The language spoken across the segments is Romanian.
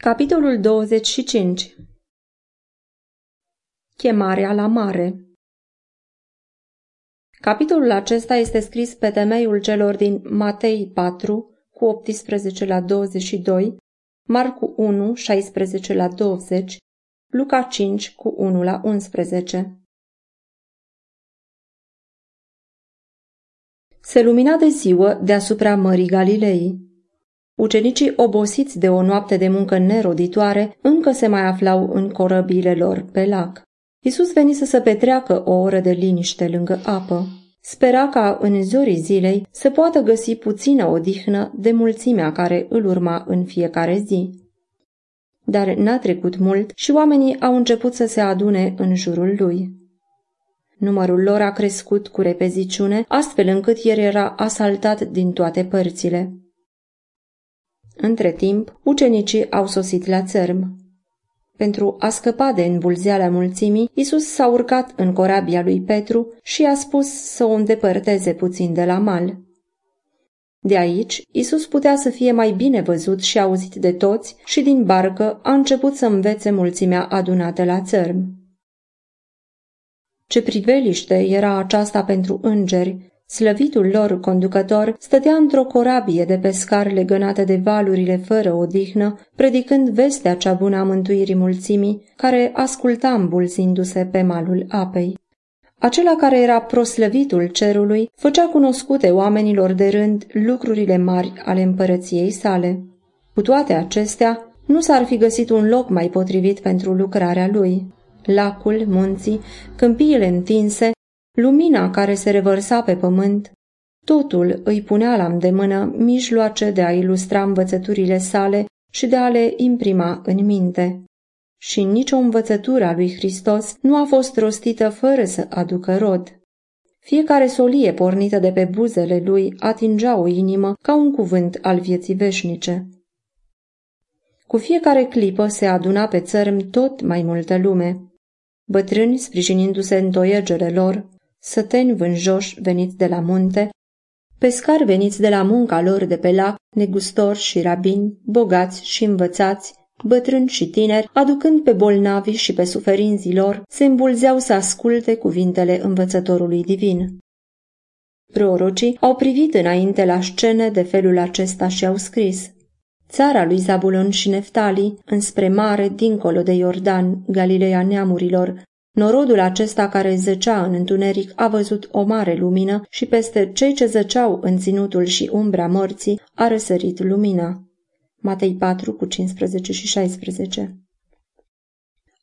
Capitolul 25 Chemarea la mare Capitolul acesta este scris pe temeiul celor din Matei 4, cu 18 la 22, Marcu 1, 16 la 20, Luca 5, cu 1 la 11. Se lumina de ziua deasupra Mării Galilei. Ucenicii, obosiți de o noapte de muncă neroditoare, încă se mai aflau în corăbile lor pe lac. Isus venise să petreacă o oră de liniște lângă apă. Spera ca în zorii zilei să poată găsi puțină odihnă de mulțimea care îl urma în fiecare zi. Dar n-a trecut mult și oamenii au început să se adune în jurul lui. Numărul lor a crescut cu repeziciune, astfel încât el era asaltat din toate părțile. Între timp, ucenicii au sosit la țărm. Pentru a scăpa de înbulzeala mulțimii, Isus s-a urcat în corabia lui Petru și a spus să o îndepărteze puțin de la mal. De aici, Isus putea să fie mai bine văzut și auzit de toți și din barcă a început să învețe mulțimea adunată la țărm. Ce priveliște era aceasta pentru îngeri, Slăvitul lor conducător stătea într-o corabie de pescar legănată de valurile fără odihnă, predicând vestea cea bună a mântuirii mulțimii, care asculta îmbulzindu-se pe malul apei. Acela care era proslăvitul cerului făcea cunoscute oamenilor de rând lucrurile mari ale împărăției sale. Cu toate acestea, nu s-ar fi găsit un loc mai potrivit pentru lucrarea lui. Lacul, munții, câmpiile întinse, lumina care se revărsa pe pământ, totul îi punea la îndemână mijloace de a ilustra învățăturile sale și de a le imprima în minte. Și nicio învățătură a lui Hristos nu a fost rostită fără să aducă rod. Fiecare solie pornită de pe buzele lui atingea o inimă ca un cuvânt al vieții veșnice. Cu fiecare clipă se aduna pe țărm tot mai multă lume. Bătrâni, sprijinindu-se în toiegele lor, săteni vânjoși veniți de la munte, pescari veniți de la munca lor de pe lac, negustori și rabini, bogați și învățați, bătrâni și tineri, aducând pe bolnavi și pe suferinzii lor, se îmbulzeau să asculte cuvintele învățătorului divin. Prorocii au privit înainte la scene de felul acesta și au scris Țara lui Zabulon și Neftali, înspre mare, dincolo de Iordan, Galileea neamurilor, Norodul acesta care zăcea în întuneric a văzut o mare lumină și peste cei ce zăceau în ținutul și umbra morții a răsărit lumina. Matei 4 cu 15 și 16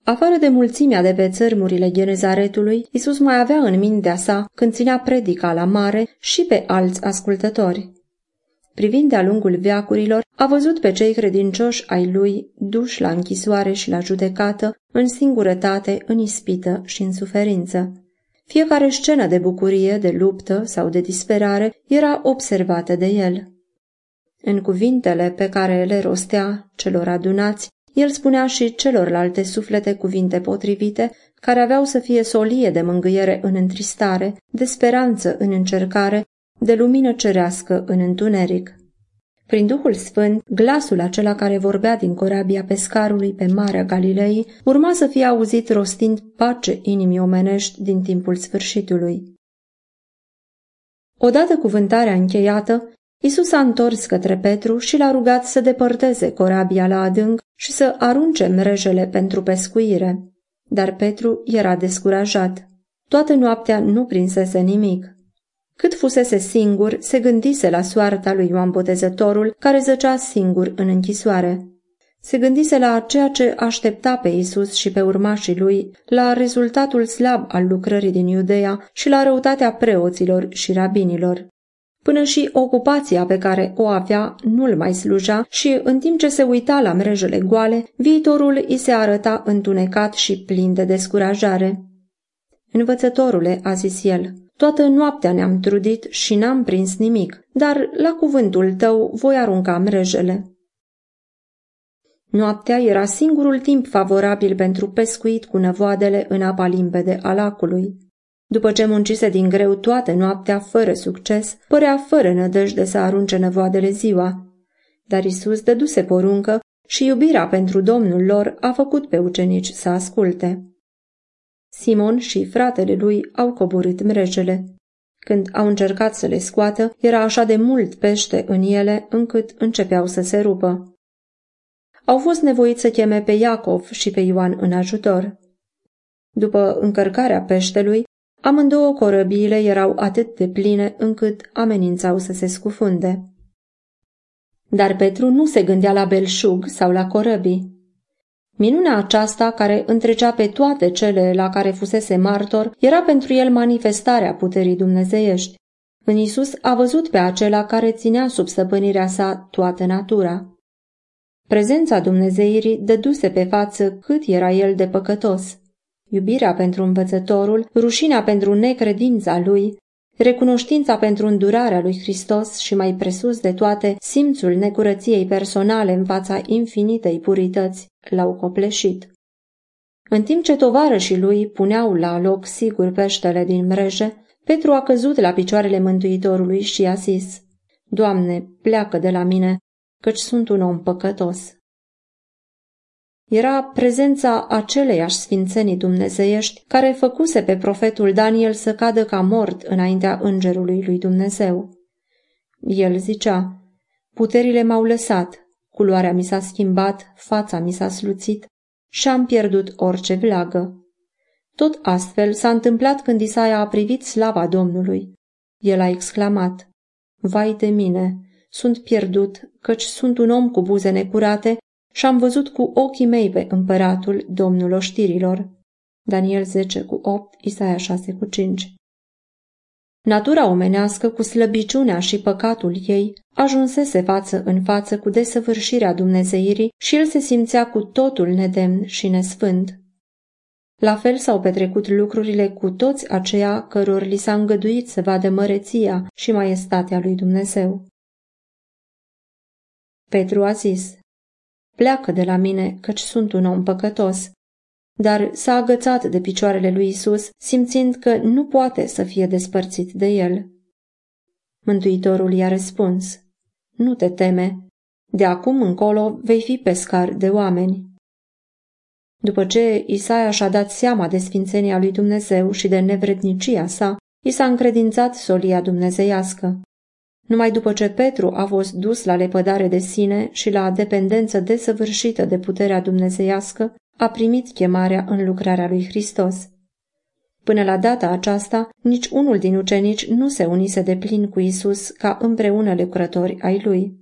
Afară de mulțimea de pe țărmurile Genezaretului, Isus mai avea în mintea sa, când ținea predica la mare, și pe alți ascultători privind de-a lungul veacurilor, a văzut pe cei credincioși ai lui duși la închisoare și la judecată, în singurătate, în ispită și în suferință. Fiecare scenă de bucurie, de luptă sau de disperare era observată de el. În cuvintele pe care le rostea celor adunați, el spunea și celorlalte suflete cuvinte potrivite, care aveau să fie solie de mângâiere în întristare, de speranță în încercare de lumină cerească în întuneric. Prin Duhul Sfânt, glasul acela care vorbea din corabia pescarului pe Marea Galilei urma să fie auzit rostind pace inimii omenești din timpul sfârșitului. Odată cuvântarea încheiată, Isus a întors către Petru și l-a rugat să depărteze corabia la adânc și să arunce mrejele pentru pescuire. Dar Petru era descurajat. Toată noaptea nu prinsese nimic. Cât fusese singur, se gândise la soarta lui Ioan Botezătorul, care zăcea singur în închisoare. Se gândise la ceea ce aștepta pe Isus și pe urmașii lui, la rezultatul slab al lucrării din Iudeea și la răutatea preoților și rabinilor. Până și ocupația pe care o avea nu-l mai sluja și, în timp ce se uita la mrejele goale, viitorul îi se arăta întunecat și plin de descurajare. Învățătorule, a zis el, Toată noaptea ne-am trudit și n-am prins nimic, dar la cuvântul tău voi arunca mrejele. Noaptea era singurul timp favorabil pentru pescuit cu năvoadele în apa limpede a lacului. După ce muncise din greu toată noaptea fără succes, părea fără nădejde să arunce năvoadele ziua. Dar Isus dăduse poruncă și iubirea pentru Domnul lor a făcut pe ucenici să asculte. Simon și fratele lui au coborât mrejele. Când au încercat să le scoată, era așa de mult pește în ele încât începeau să se rupă. Au fost nevoiți să cheme pe Iacov și pe Ioan în ajutor. După încărcarea peștelui, amândouă corăbiile erau atât de pline încât amenințau să se scufunde. Dar Petru nu se gândea la belșug sau la corăbii. Minunea aceasta, care întrecea pe toate cele la care fusese martor, era pentru el manifestarea puterii dumnezeiești. În Isus a văzut pe acela care ținea sub stăpânirea sa toată natura. Prezența Dumnezeirii dăduse pe față cât era el de păcătos. Iubirea pentru învățătorul, rușinea pentru necredința lui, recunoștința pentru îndurarea lui Hristos și mai presus de toate, simțul necurăției personale în fața infinitei purități l-au copleșit. În timp ce tovarășii lui puneau la loc sigur peștele din mreje, Petru a căzut la picioarele Mântuitorului și a zis, Doamne, pleacă de la mine, căci sunt un om păcătos. Era prezența aceleiași sfințenii dumnezeiești care făcuse pe profetul Daniel să cadă ca mort înaintea îngerului lui Dumnezeu. El zicea, puterile m-au lăsat, culoarea mi s-a schimbat, fața mi s-a sluțit și am pierdut orice vlagă. Tot astfel s-a întâmplat când Isaia a privit slava Domnului. El a exclamat, Vai de mine, sunt pierdut, căci sunt un om cu buze necurate și am văzut cu ochii mei pe împăratul, domnul oștirilor. Daniel 10 cu 8, Isaia 6 cu 5 Natura omenească, cu slăbiciunea și păcatul ei, ajunsese față în față cu desăvârșirea Dumnezeirii și el se simțea cu totul nedemn și nesfânt. La fel s-au petrecut lucrurile cu toți aceia căror li s-a îngăduit să vadă măreția și maestatea lui Dumnezeu. Petru a zis, Pleacă de la mine, căci sunt un om păcătos. Dar s-a agățat de picioarele lui Isus, simțind că nu poate să fie despărțit de el. Mântuitorul i-a răspuns, Nu te teme, de acum încolo vei fi pescar de oameni. După ce Isaia și-a dat seama de sfințenia lui Dumnezeu și de nevrednicia sa, i s-a încredințat solia dumnezeiască. Numai după ce Petru a fost dus la lepădare de sine și la dependență desăvârșită de puterea dumnezeiască, a primit chemarea în lucrarea lui Hristos. Până la data aceasta, nici unul din ucenici nu se unise de plin cu Isus ca împreună lucrători ai lui.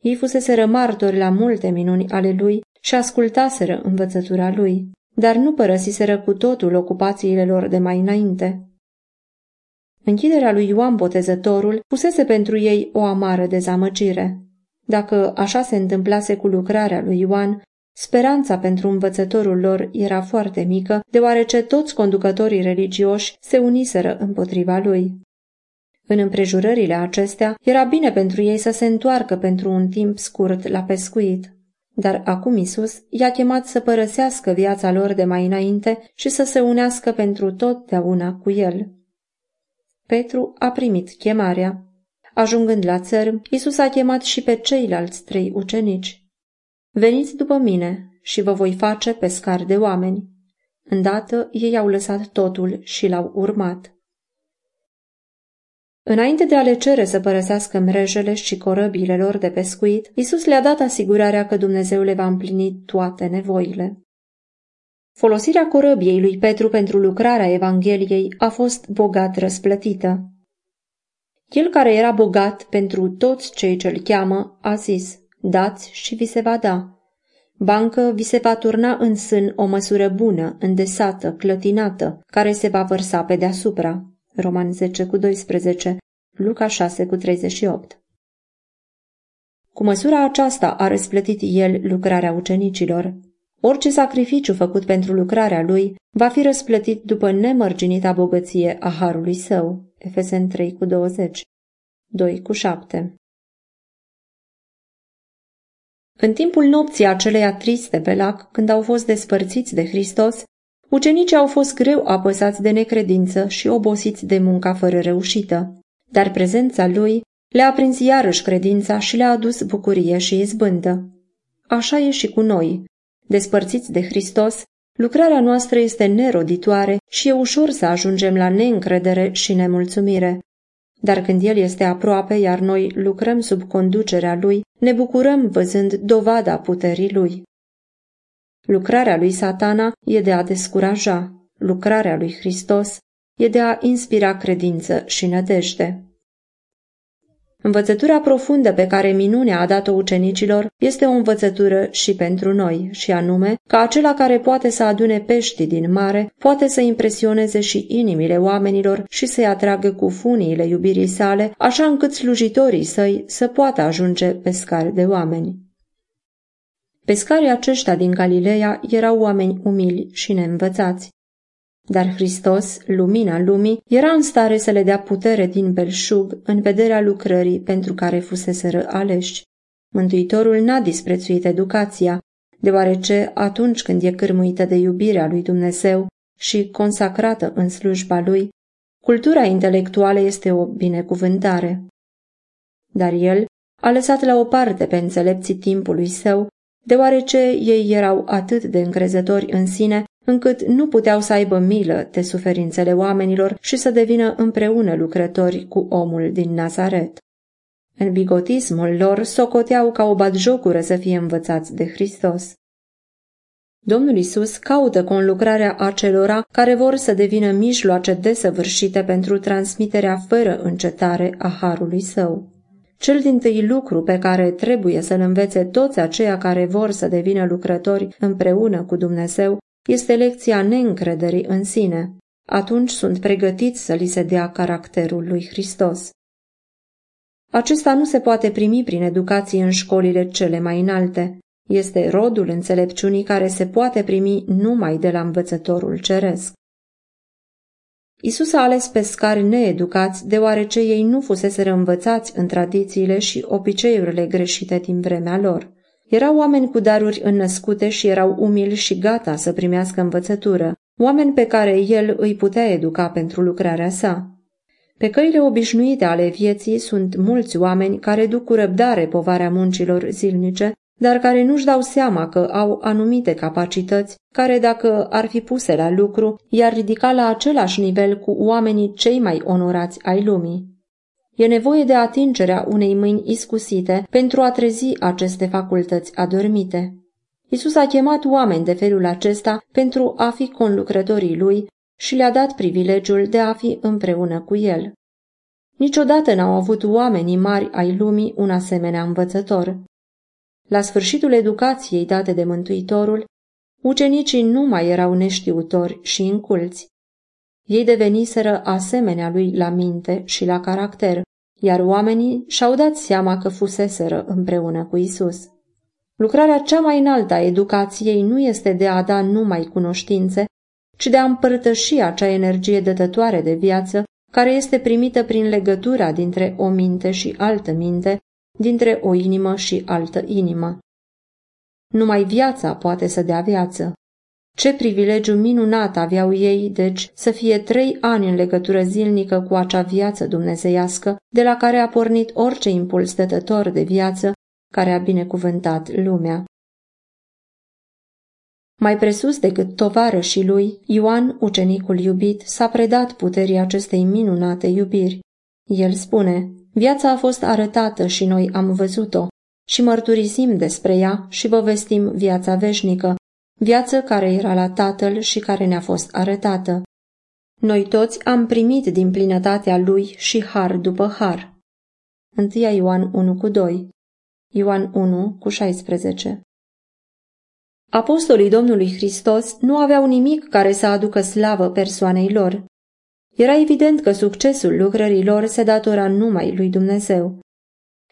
Ei fusese martori la multe minuni ale lui și ascultaseră învățătura lui, dar nu părăsiseră cu totul ocupațiile lor de mai înainte. Închiderea lui Ioan Botezătorul pusese pentru ei o amară dezamăgire. Dacă așa se întâmplase cu lucrarea lui Ioan, speranța pentru învățătorul lor era foarte mică, deoarece toți conducătorii religioși se uniseră împotriva lui. În împrejurările acestea, era bine pentru ei să se întoarcă pentru un timp scurt la pescuit. Dar acum Isus i-a chemat să părăsească viața lor de mai înainte și să se unească pentru totdeauna cu el. Petru a primit chemarea. Ajungând la țărm, Isus a chemat și pe ceilalți trei ucenici. Veniți după mine și vă voi face pescar de oameni. Îndată ei au lăsat totul și l-au urmat. Înainte de a le cere să părăsească mrejele și corăbile lor de pescuit, Isus le-a dat asigurarea că Dumnezeu le va împlini toate nevoile. Folosirea corăbiei lui Petru pentru lucrarea Evangheliei a fost bogat răsplătită. El care era bogat pentru toți cei ce-l cheamă, a zis, dați și vi se va da. Bancă vi se va turna în sân o măsură bună, îndesată, clătinată, care se va vărsa pe deasupra. Roman 10 cu 12, Luca 6 cu 38. Cu măsura aceasta a răsplătit el lucrarea ucenicilor. Orice sacrificiu făcut pentru lucrarea lui va fi răsplătit după nemărginita bogăție a harului său. Efesen 3 cu 20, 2 cu 7. În timpul nopții aceleia triste pe lac, când au fost despărțiți de Hristos, ucenicii au fost greu apăsați de necredință și obosiți de munca fără reușită, dar prezența lui le-a prins iarăși credința și le-a adus bucurie și izbândă. așa e și cu noi. Despărțiți de Hristos, lucrarea noastră este neroditoare și e ușor să ajungem la neîncredere și nemulțumire. Dar când El este aproape, iar noi lucrăm sub conducerea Lui, ne bucurăm văzând dovada puterii Lui. Lucrarea lui satana e de a descuraja, lucrarea lui Hristos e de a inspira credință și nădejde. Învățătura profundă pe care minunea a dat-o ucenicilor este o învățătură și pentru noi, și anume că acela care poate să adune pești din mare, poate să impresioneze și inimile oamenilor și să-i atragă cu funiile iubirii sale, așa încât slujitorii săi să poată ajunge pescari de oameni. Pescarii aceștia din Galileea erau oameni umili și neînvățați. Dar Hristos, lumina lumii, era în stare să le dea putere din belșug în vederea lucrării pentru care fuseseră aleși. Mântuitorul n-a disprețuit educația, deoarece atunci când e cârmuită de iubirea lui Dumnezeu și consacrată în slujba lui, cultura intelectuală este o binecuvântare. Dar el a lăsat la o parte pe înțelepții timpului său, deoarece ei erau atât de încrezători în sine încât nu puteau să aibă milă de suferințele oamenilor și să devină împreună lucrători cu omul din Nazaret. În bigotismul lor socoteau ca o batjocură să fie învățați de Hristos. Domnul Isus caută conlucrarea acelora care vor să devină mijloace desăvârșite pentru transmiterea fără încetare a harului său. Cel din tâi lucru pe care trebuie să-l învețe toți aceia care vor să devină lucrători împreună cu Dumnezeu este lecția neîncrederii în sine. Atunci sunt pregătiți să li se dea caracterul lui Hristos. Acesta nu se poate primi prin educație în școlile cele mai înalte. Este rodul înțelepciunii care se poate primi numai de la învățătorul ceresc. Isus a ales pescari needucați deoarece ei nu fuseseră învățați în tradițiile și obiceiurile greșite din vremea lor. Erau oameni cu daruri înnăscute și erau umili și gata să primească învățătură, oameni pe care el îi putea educa pentru lucrarea sa. Pe căile obișnuite ale vieții sunt mulți oameni care duc cu răbdare povarea muncilor zilnice, dar care nu-și dau seama că au anumite capacități care, dacă ar fi puse la lucru, i-ar ridica la același nivel cu oamenii cei mai onorați ai lumii. E nevoie de atingerea unei mâini iscusite pentru a trezi aceste facultăți adormite. Isus a chemat oameni de felul acesta pentru a fi conlucrătorii lui și le-a dat privilegiul de a fi împreună cu el. Niciodată n-au avut oamenii mari ai lumii un asemenea învățător. La sfârșitul educației date de Mântuitorul, ucenicii nu mai erau neștiutori și inculți. Ei deveniseră asemenea lui la minte și la caracter, iar oamenii și-au dat seama că fuseseră împreună cu Isus. Lucrarea cea mai înaltă a educației nu este de a da numai cunoștințe, ci de a împărtăși acea energie dătătoare de viață care este primită prin legătura dintre o minte și altă minte, dintre o inimă și altă inimă. Numai viața poate să dea viață. Ce privilegiu minunat aveau ei, deci, să fie trei ani în legătură zilnică cu acea viață dumnezeiască, de la care a pornit orice impuls dătător de viață care a binecuvântat lumea. Mai presus decât tovarășii lui, Ioan, ucenicul iubit, s-a predat puterii acestei minunate iubiri. El spune, viața a fost arătată și noi am văzut-o și mărturisim despre ea și vă vestim viața veșnică, viață care era la Tatăl și care ne-a fost arătată. Noi toți am primit din plinătatea Lui și har după har. 1 Ioan 1 cu 2 Ioan 1 cu 16 Apostolii Domnului Hristos nu aveau nimic care să aducă slavă persoanei lor. Era evident că succesul lucrării lor se datora numai lui Dumnezeu.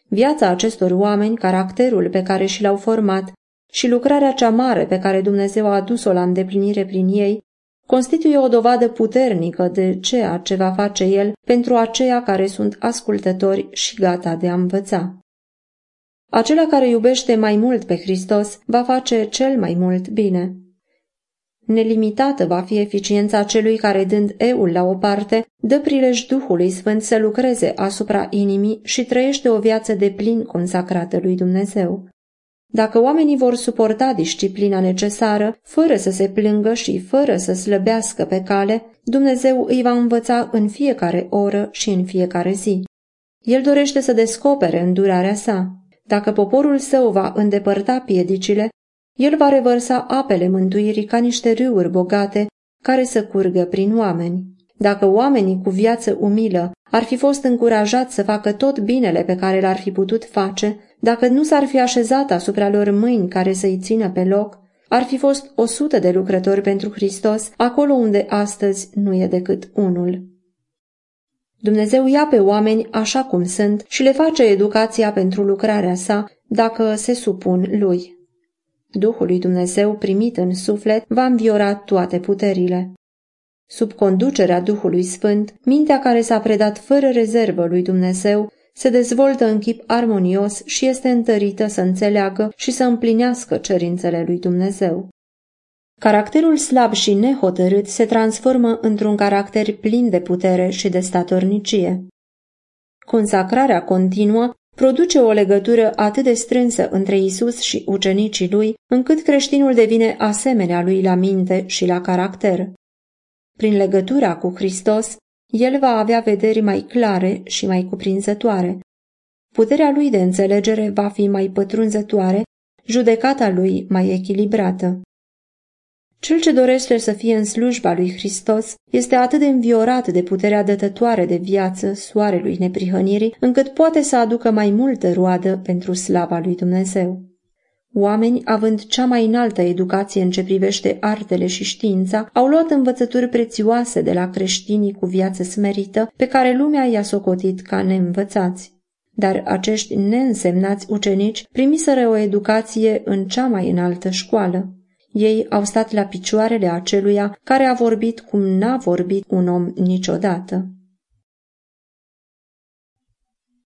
Viața acestor oameni, caracterul pe care și l-au format, și lucrarea cea mare pe care Dumnezeu a adus-o la îndeplinire prin ei constituie o dovadă puternică de ceea ce va face El pentru aceia care sunt ascultători și gata de a învăța. Acela care iubește mai mult pe Hristos va face cel mai mult bine. Nelimitată va fi eficiența celui care, dând eul la o parte, dă prilej Duhului Sfânt să lucreze asupra inimii și trăiește o viață de plin consacrată lui Dumnezeu. Dacă oamenii vor suporta disciplina necesară, fără să se plângă și fără să slăbească pe cale, Dumnezeu îi va învăța în fiecare oră și în fiecare zi. El dorește să descopere îndurarea sa. Dacă poporul său va îndepărta piedicile, el va revărsa apele mântuirii ca niște râuri bogate care să curgă prin oameni. Dacă oamenii cu viață umilă ar fi fost încurajați să facă tot binele pe care l-ar fi putut face, dacă nu s-ar fi așezat asupra lor mâini care să-i țină pe loc, ar fi fost o sută de lucrători pentru Hristos, acolo unde astăzi nu e decât unul. Dumnezeu ia pe oameni așa cum sunt și le face educația pentru lucrarea sa, dacă se supun lui. Duhul lui Dumnezeu primit în suflet va înviora toate puterile. Sub conducerea Duhului Sfânt, mintea care s-a predat fără rezervă lui Dumnezeu se dezvoltă în chip armonios și este întărită să înțeleagă și să împlinească cerințele lui Dumnezeu. Caracterul slab și nehotărât se transformă într-un caracter plin de putere și de statornicie. Consacrarea continuă produce o legătură atât de strânsă între Isus și ucenicii lui, încât creștinul devine asemenea lui la minte și la caracter. Prin legătura cu Hristos, el va avea vederi mai clare și mai cuprinzătoare. Puterea lui de înțelegere va fi mai pătrunzătoare, judecata lui mai echilibrată. Cel ce dorește să fie în slujba lui Hristos este atât de înviorat de puterea dătătoare de viață, soarelui neprihănirii, încât poate să aducă mai multă roadă pentru slava lui Dumnezeu. Oameni, având cea mai înaltă educație în ce privește artele și știința, au luat învățături prețioase de la creștinii cu viață smerită, pe care lumea i-a socotit ca neînvățați. Dar acești neînsemnați ucenici primiseră o educație în cea mai înaltă școală. Ei au stat la picioarele aceluia care a vorbit cum n-a vorbit un om niciodată.